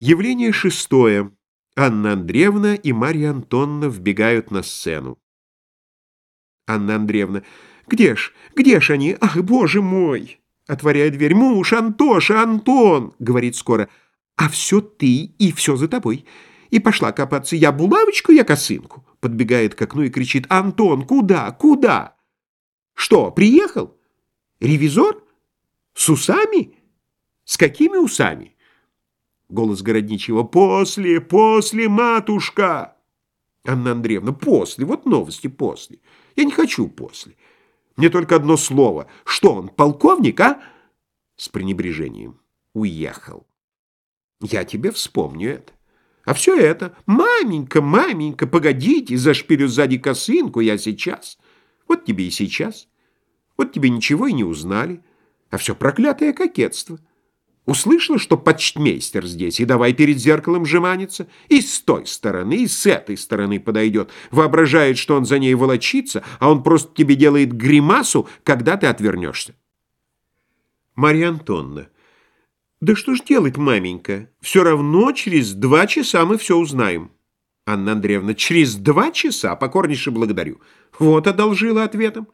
Явление шестое. Анна Андреевна и Марья Антонна вбегают на сцену. Анна Андреевна. «Где ж? Где ж они? Ах, боже мой!» Отворяя дверь. «Муж, Антоша, Антон!» Говорит скоро. «А все ты и все за тобой». И пошла копаться. «Я булавочку, я косынку». Подбегает к окну и кричит. «Антон, куда? Куда?» «Что, приехал? Ревизор? С усами? С какими усами?» Голос Городничего. «После, после, матушка!» Анна Андреевна. «После, вот новости после. Я не хочу после. Мне только одно слово. Что он, полковник, а?» С пренебрежением. «Уехал. Я тебе вспомню это. А все это, маменька, маменька, погодите, зашпилю сзади косынку, я сейчас. Вот тебе и сейчас. Вот тебе ничего и не узнали. А все проклятое кокетство». Услышала, что почтмейстер здесь, и давай перед зеркалом жеманиться. И с той стороны, и с этой стороны подойдет. Воображает, что он за ней волочится, а он просто тебе делает гримасу, когда ты отвернешься. Марья Антонна. Да что ж делать, маменька? Все равно через два часа мы все узнаем. Анна Андреевна. Через два часа? Покорнейше благодарю. Вот одолжила ответом.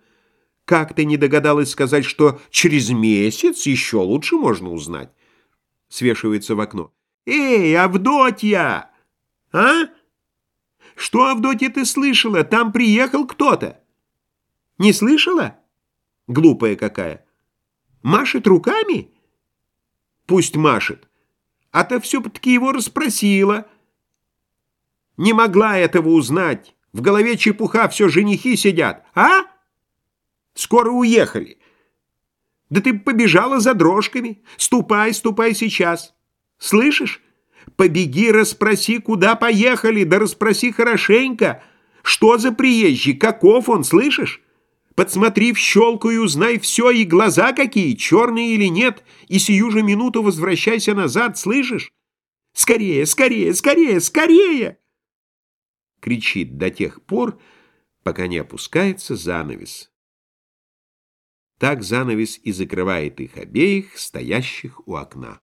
Как ты не догадалась сказать, что через месяц еще лучше можно узнать? Свешивается в окно. «Эй, Авдотья! А? Что, Авдотья, ты слышала? Там приехал кто-то. Не слышала? Глупая какая. Машет руками? Пусть машет. А то все-таки его расспросила. Не могла этого узнать. В голове чепуха, все женихи сидят. А? Скоро уехали. Да ты побежала за дрожками. Ступай, ступай сейчас. Слышишь? Побеги, расспроси, куда поехали, да расспроси хорошенько. Что за приезжий, каков он, слышишь? Подсмотри в щелку и узнай все, и глаза какие, черные или нет, и сию же минуту возвращайся назад, слышишь? Скорее, скорее, скорее, скорее!» Кричит до тех пор, пока не опускается занавес. Так занавес и закрывает их обеих, стоящих у окна.